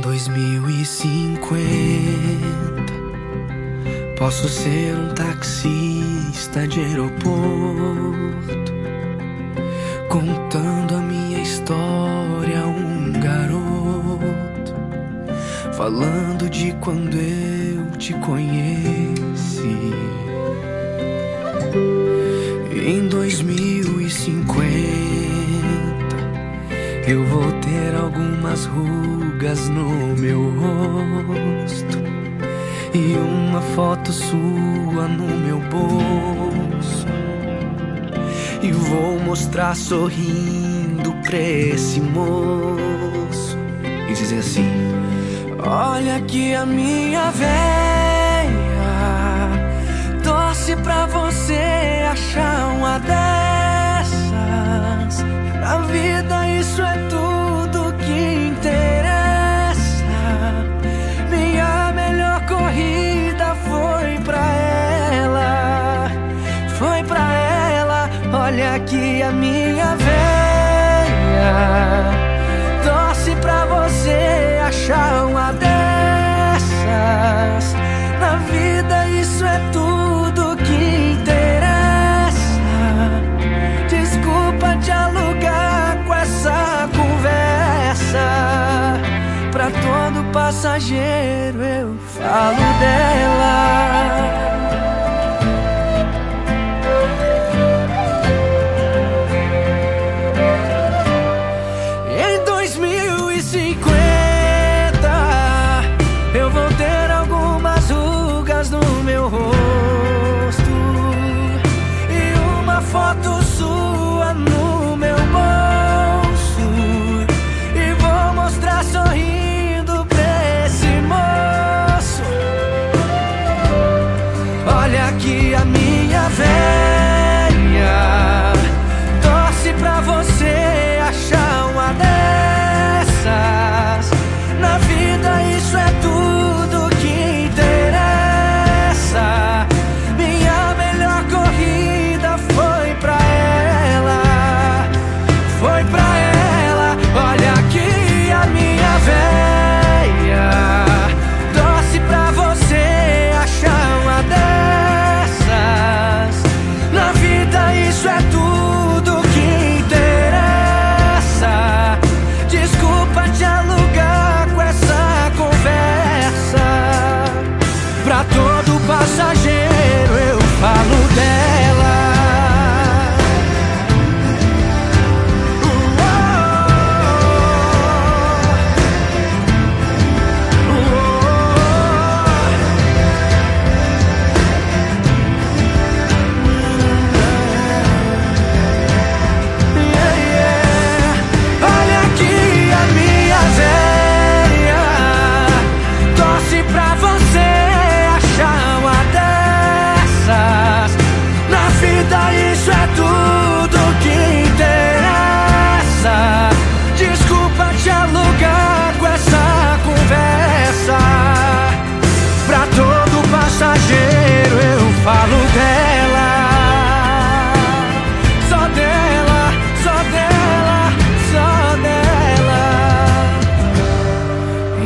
2050 Posso ser um taxista de aeroporto Contando a minha história a um garoto Falando de quando eu te conheci. Em 2050 eu vou ter algumas rugas no meu rosto e uma foto sua no meu bolso. E vou mostrar sorrindo pra esse moço e dizer assim: Olha aqui a minha veia, torce pra você Olha aqui a minha veia, torce pra você achar uma dessas. Na vida isso é tudo que interessa. Desculpa te alugar com essa conversa. Pra todo passageiro eu falo dela. Foto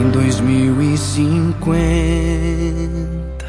em 2050.